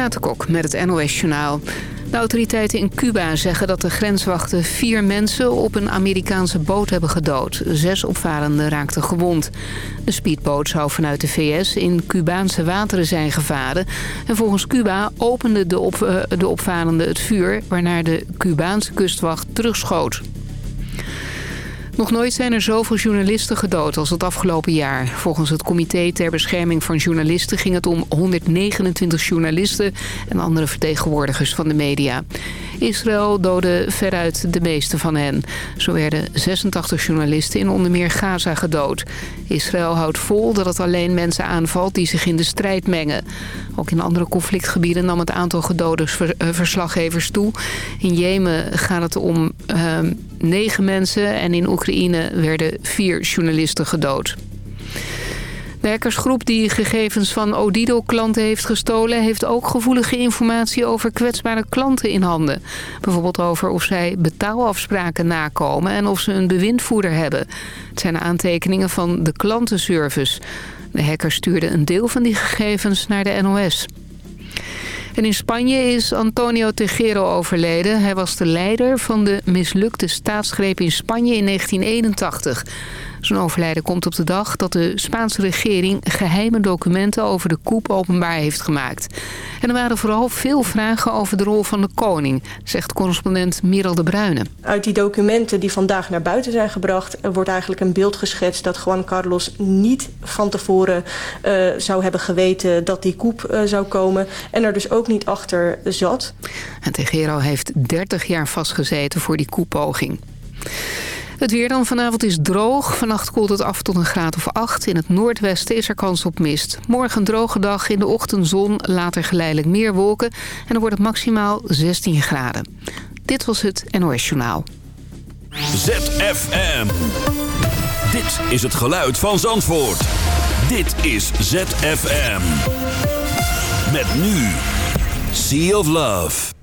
Renate met het NOS Journaal. De autoriteiten in Cuba zeggen dat de grenswachten vier mensen op een Amerikaanse boot hebben gedood. Zes opvarenden raakten gewond. De speedboot zou vanuit de VS in Cubaanse wateren zijn gevaren. En volgens Cuba opende de, op, eh, de opvarenden het vuur... waarna de Cubaanse kustwacht terugschoot. Nog nooit zijn er zoveel journalisten gedood als het afgelopen jaar. Volgens het Comité ter Bescherming van Journalisten ging het om 129 journalisten en andere vertegenwoordigers van de media. Israël doodde veruit de meeste van hen. Zo werden 86 journalisten in onder meer Gaza gedood. Israël houdt vol dat het alleen mensen aanvalt die zich in de strijd mengen. Ook in andere conflictgebieden nam het aantal gedode eh, verslaggevers toe. In Jemen gaat het om uh, negen mensen en in Oekraïne werden vier journalisten gedood. De hackersgroep die gegevens van Odido-klanten heeft gestolen... heeft ook gevoelige informatie over kwetsbare klanten in handen. Bijvoorbeeld over of zij betaalafspraken nakomen... en of ze een bewindvoerder hebben. Het zijn aantekeningen van de klantenservice. De hacker stuurde een deel van die gegevens naar de NOS. En in Spanje is Antonio Tejero overleden. Hij was de leider van de mislukte staatsgreep in Spanje in 1981. Zijn overlijden komt op de dag dat de Spaanse regering geheime documenten over de coup openbaar heeft gemaakt. En er waren vooral veel vragen over de rol van de koning, zegt correspondent Miral de Bruyne. Uit die documenten die vandaag naar buiten zijn gebracht... wordt eigenlijk een beeld geschetst dat Juan Carlos niet van tevoren uh, zou hebben geweten dat die coup uh, zou komen. En er dus ook niet achter zat. En Tegero heeft 30 jaar vastgezeten voor die koepoging. Het weer dan vanavond is droog. Vannacht koelt het af tot een graad of 8. In het noordwesten is er kans op mist. Morgen droge dag, in de ochtend zon, later geleidelijk meer wolken. En dan wordt het maximaal 16 graden. Dit was het NOS Journaal. ZFM. Dit is het geluid van Zandvoort. Dit is ZFM. Met nu. Sea of Love.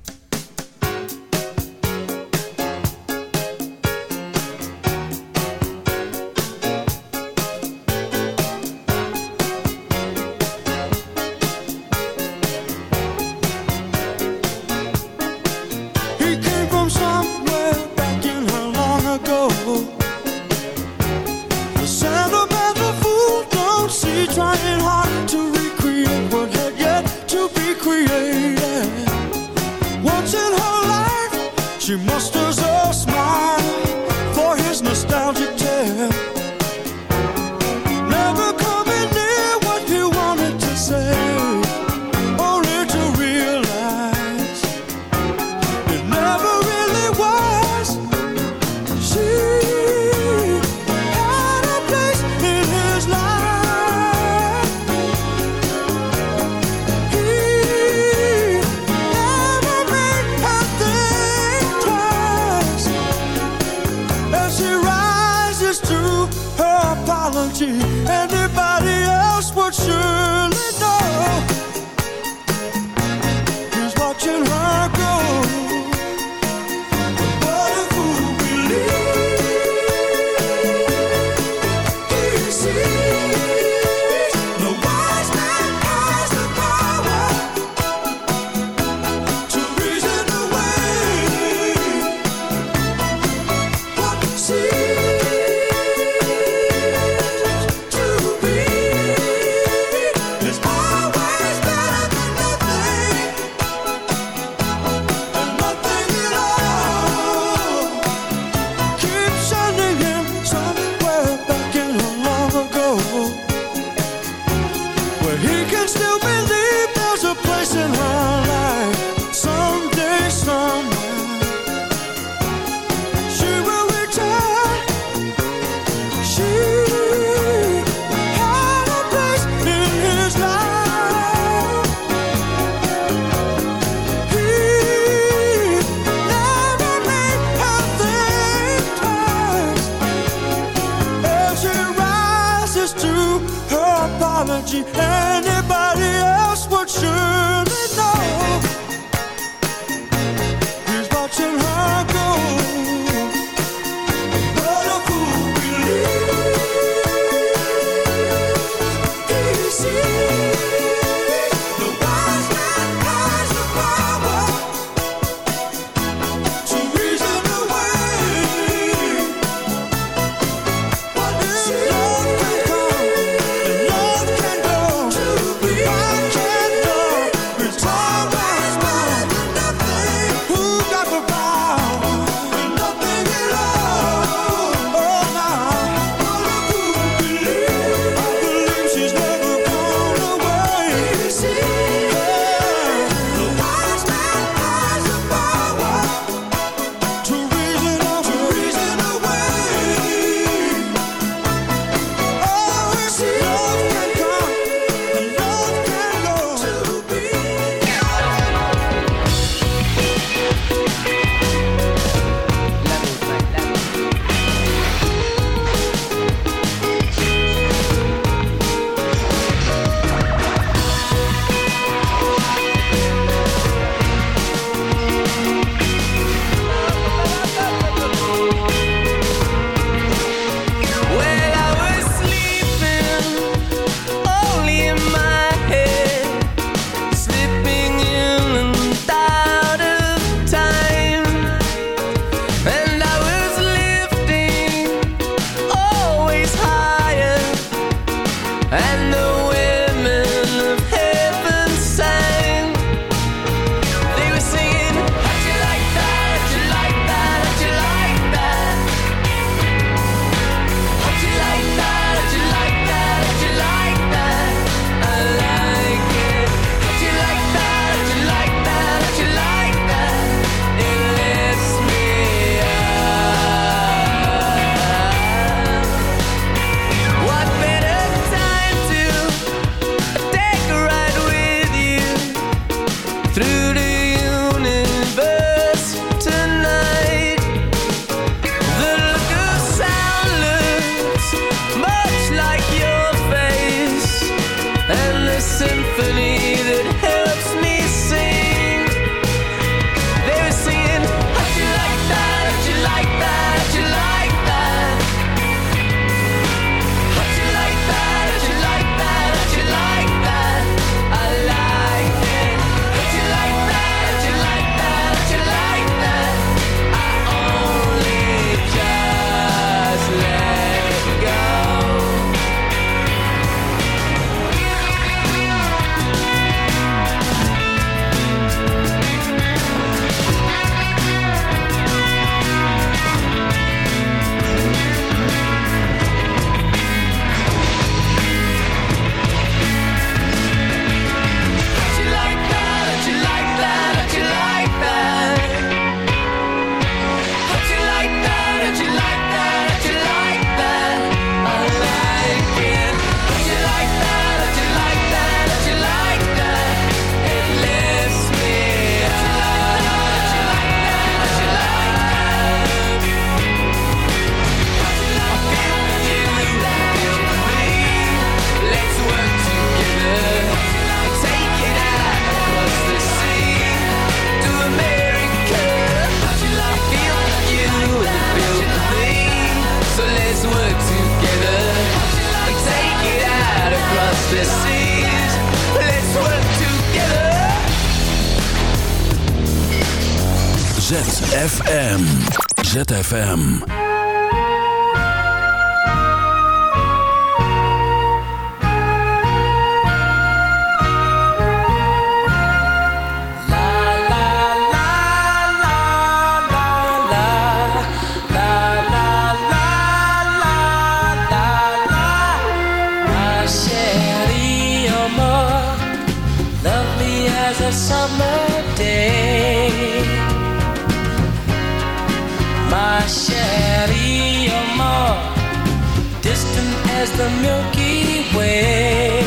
The Milky Way.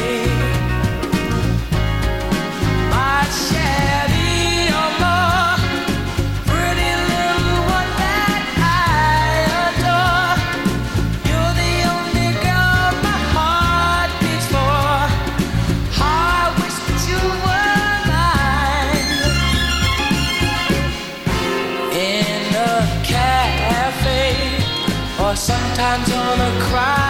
My pretty little one that I adore. You're the only girl my heart beats for. I wish that you were mine. In a cafe, or sometimes on a crowded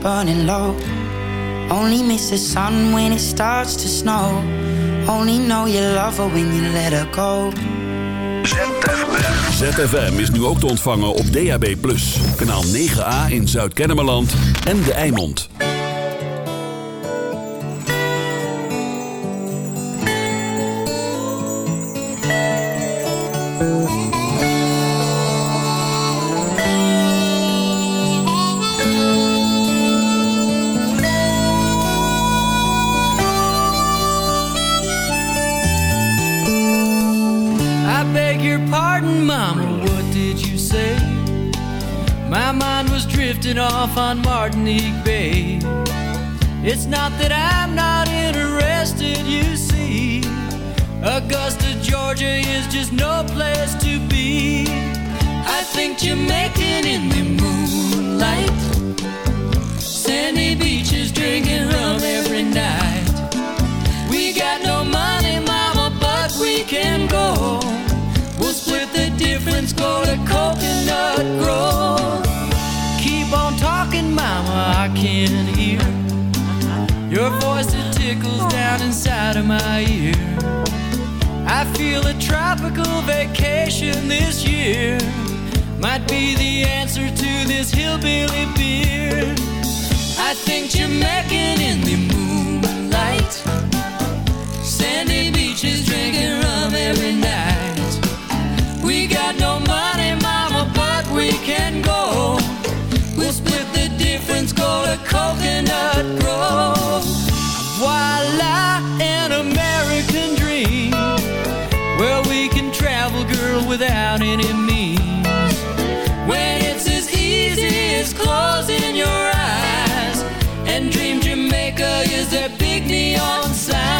Burning low. Only miss the sun when it starts to snow. Only know you love her when you let her go. ZFM is nu ook te ontvangen op DAB+. Kanaal 9A in Zuid-Kennemerland en De Eimond. Inside of my ear. I feel a tropical vacation this year might be the answer to this hillbilly beer. I think Jamaican in the moonlight, sandy beaches drinking rum every night. We got no money, mama, but we can go. We'll split the difference, go to coconut grove. Voila, an American dream where we can travel, girl, without any means. When it's as easy as closing your eyes and dream Jamaica is that big neon sign.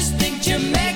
Just think Jamaican in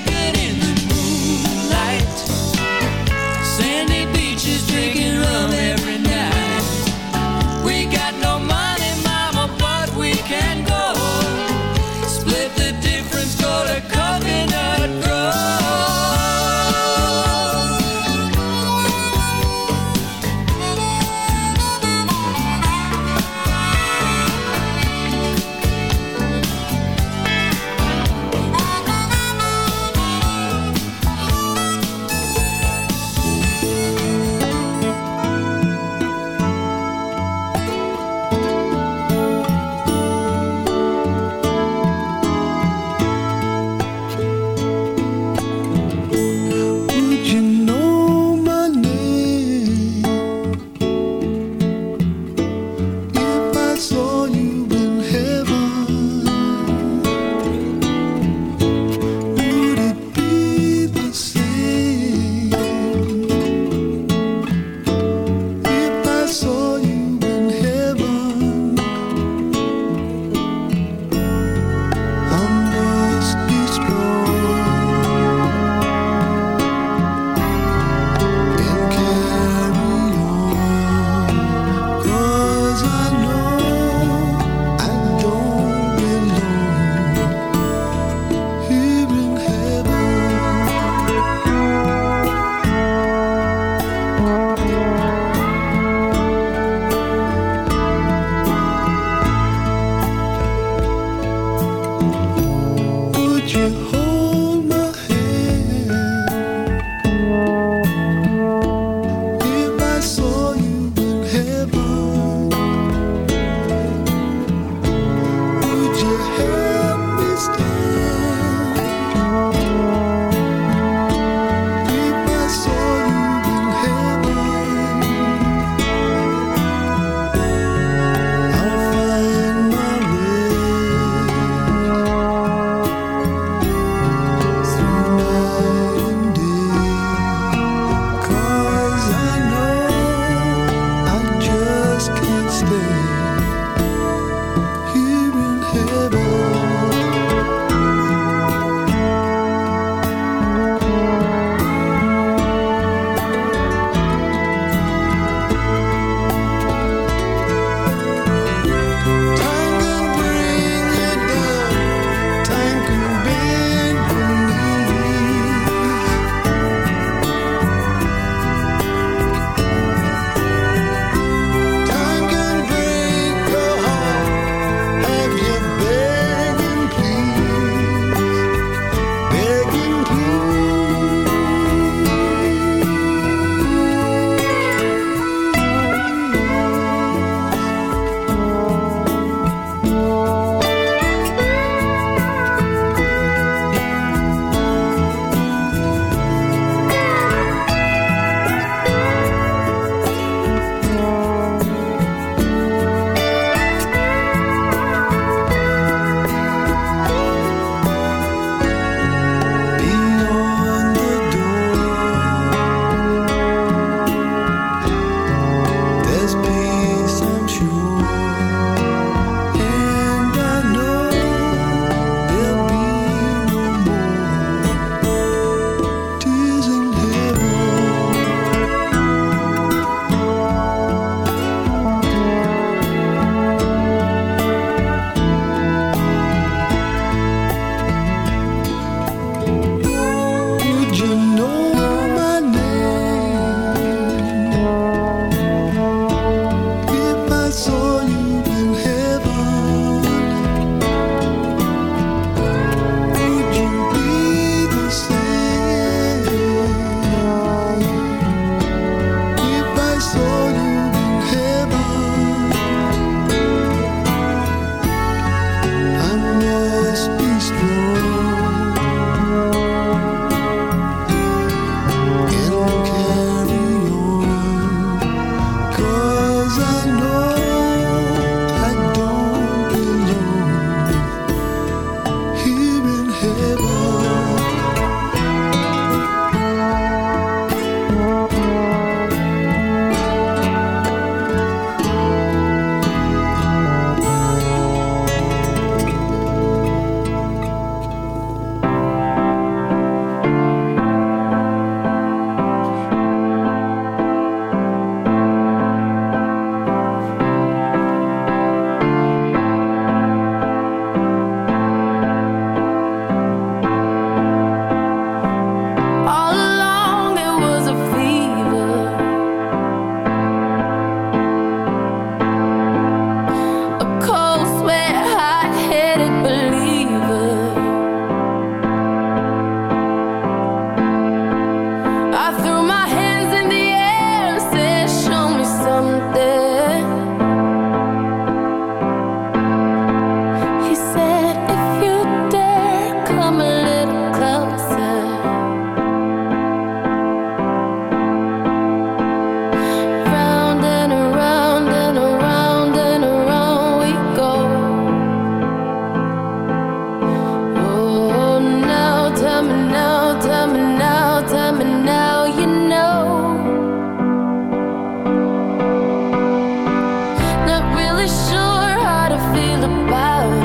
feel about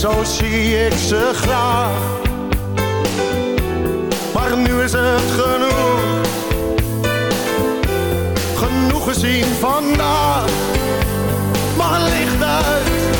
Zo zie ik ze graag. Maar nu is het genoeg. Genoeg gezien vandaag. Het licht uit,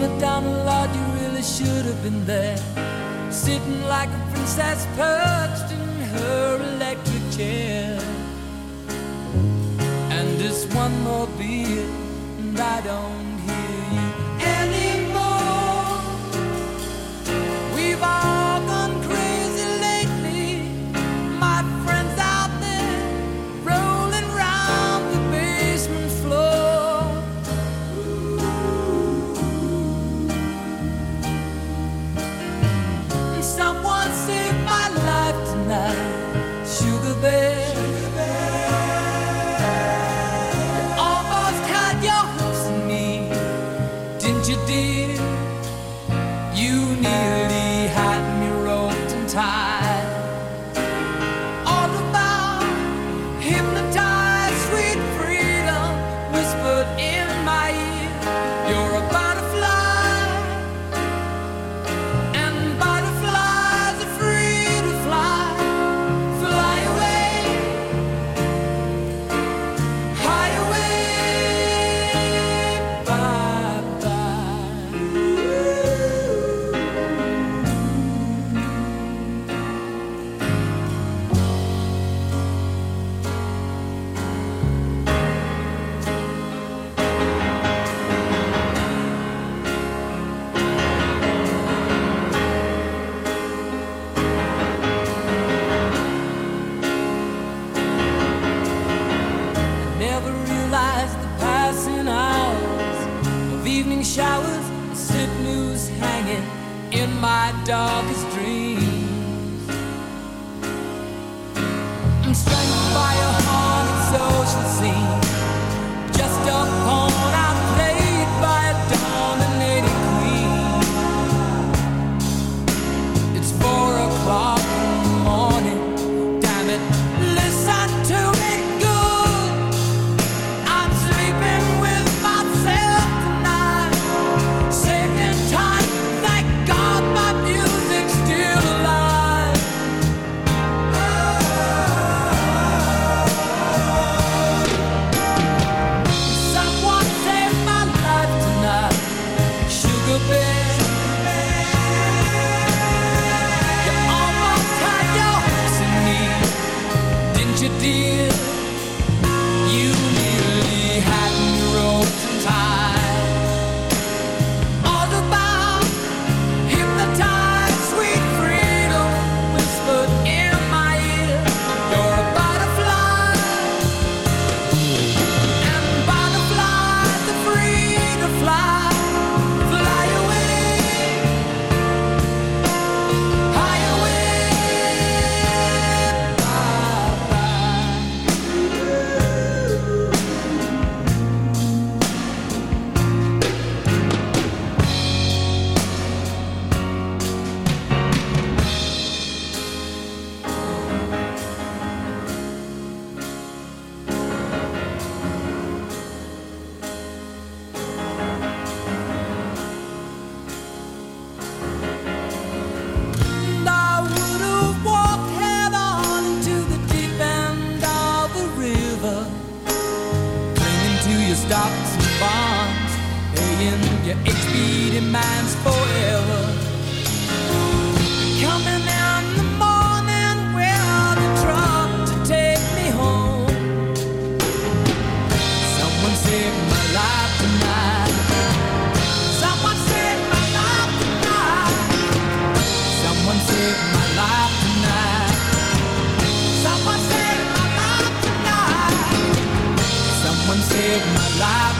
me down a lot, you really should have been there. Sitting like a princess perched in her electric chair. And this one more beer, and I don't strength by a haunted social scene. forever. Coming in the morning, truck to take me home. Someone saved my life tonight. Someone my life tonight. Someone my life tonight. Someone my life tonight. Someone my life.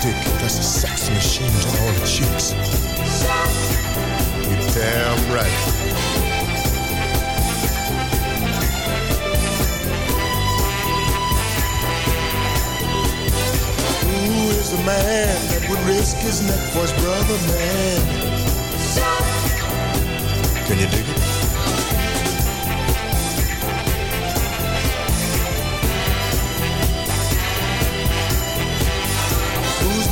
Dick that's a sex machine to all the chicks? You damn right. Who is the man that would risk his neck for his brother, man? Can you dig it?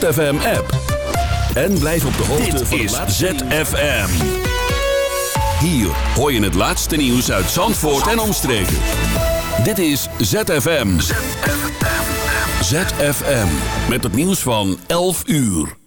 Download de ZFM app. En blijf op de hoogte Dit van de laatste ZFM. Hier hoor je het laatste nieuws uit Zandvoort en omstreken. Dit is ZFM. ZFM. Met het nieuws van 11 uur.